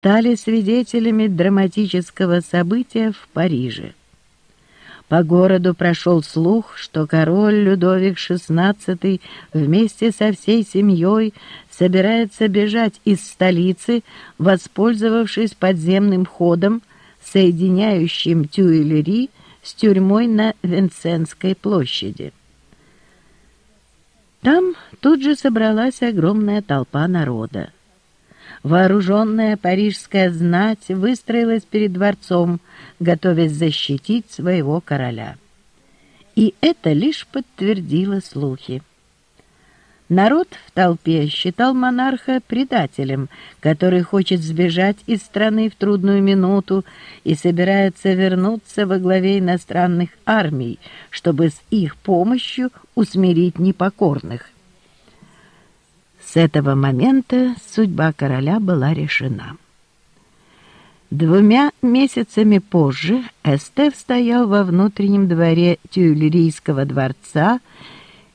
стали свидетелями драматического события в Париже. По городу прошел слух, что король Людовик XVI вместе со всей семьей собирается бежать из столицы, воспользовавшись подземным ходом, соединяющим Тюильри с тюрьмой на Венценской площади. Там тут же собралась огромная толпа народа. Вооруженная парижская знать выстроилась перед дворцом, готовясь защитить своего короля. И это лишь подтвердило слухи. Народ в толпе считал монарха предателем, который хочет сбежать из страны в трудную минуту и собирается вернуться во главе иностранных армий, чтобы с их помощью усмирить непокорных. С этого момента судьба короля была решена. Двумя месяцами позже Эстеф стоял во внутреннем дворе Тюильрийского дворца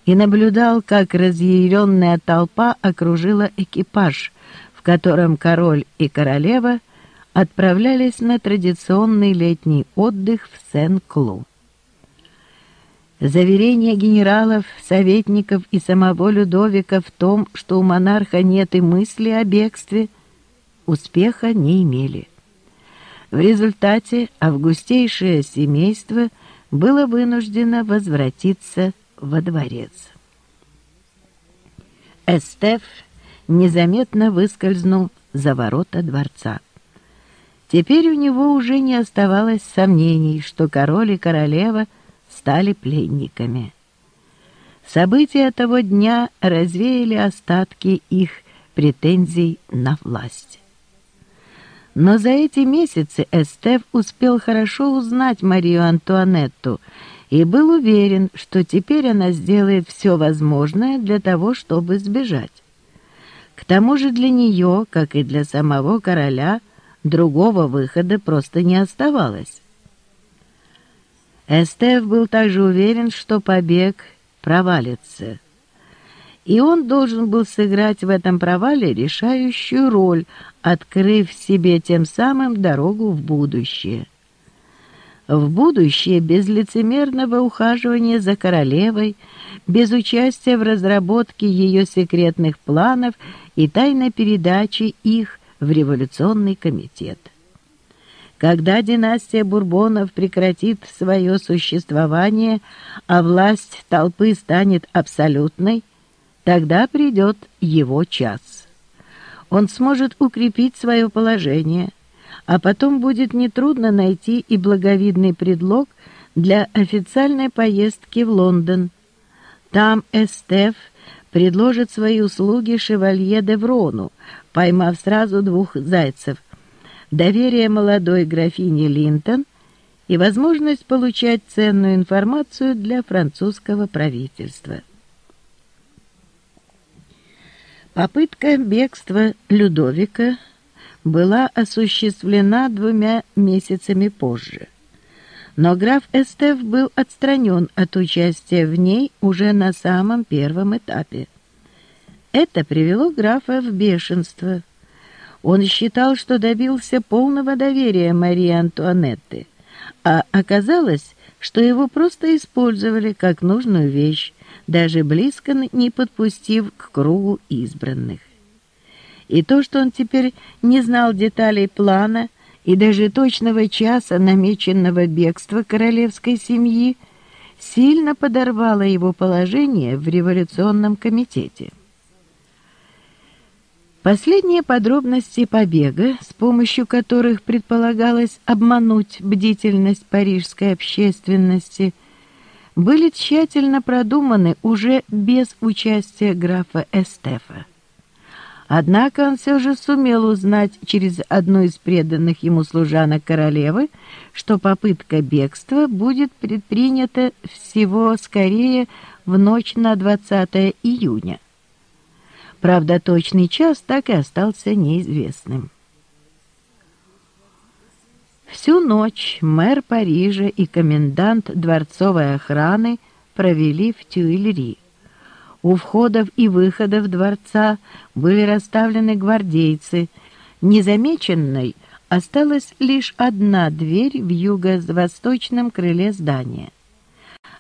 и наблюдал, как разъяренная толпа окружила экипаж, в котором король и королева отправлялись на традиционный летний отдых в Сен-Клу. Заверения генералов, советников и самого Людовика в том, что у монарха нет и мысли о бегстве, успеха не имели. В результате августейшее семейство было вынуждено возвратиться во дворец. Эстеф незаметно выскользнул за ворота дворца. Теперь у него уже не оставалось сомнений, что король и королева стали пленниками. События того дня развеяли остатки их претензий на власть. Но за эти месяцы Эстеф успел хорошо узнать Марию Антуанетту и был уверен, что теперь она сделает все возможное для того, чтобы сбежать. К тому же для нее, как и для самого короля, другого выхода просто не оставалось. Эстеф был также уверен, что побег провалится и он должен был сыграть в этом провале решающую роль, открыв себе тем самым дорогу в будущее. В будущее без лицемерного ухаживания за королевой, без участия в разработке ее секретных планов и тайной передачи их в революционный комитет. Когда династия Бурбонов прекратит свое существование, а власть толпы станет абсолютной, Тогда придет его час. Он сможет укрепить свое положение, а потом будет нетрудно найти и благовидный предлог для официальной поездки в Лондон. Там Эстеф предложит свои услуги шевалье де Врону, поймав сразу двух зайцев – доверие молодой графине Линтон и возможность получать ценную информацию для французского правительства. Попытка бегства Людовика была осуществлена двумя месяцами позже. Но граф Эстеф был отстранен от участия в ней уже на самом первом этапе. Это привело графа в бешенство. Он считал, что добился полного доверия Марии Антуанетты, а оказалось, что его просто использовали как нужную вещь, даже близко не подпустив к кругу избранных. И то, что он теперь не знал деталей плана и даже точного часа намеченного бегства королевской семьи, сильно подорвало его положение в революционном комитете. Последние подробности побега, с помощью которых предполагалось обмануть бдительность парижской общественности – были тщательно продуманы уже без участия графа Эстефа. Однако он все же сумел узнать через одну из преданных ему служанок королевы, что попытка бегства будет предпринята всего скорее в ночь на 20 июня. Правда, точный час так и остался неизвестным. Всю ночь мэр Парижа и комендант дворцовой охраны провели в Тюильри. У входов и выходов дворца были расставлены гвардейцы, Незамеченной осталась лишь одна дверь в юго-восточном крыле здания —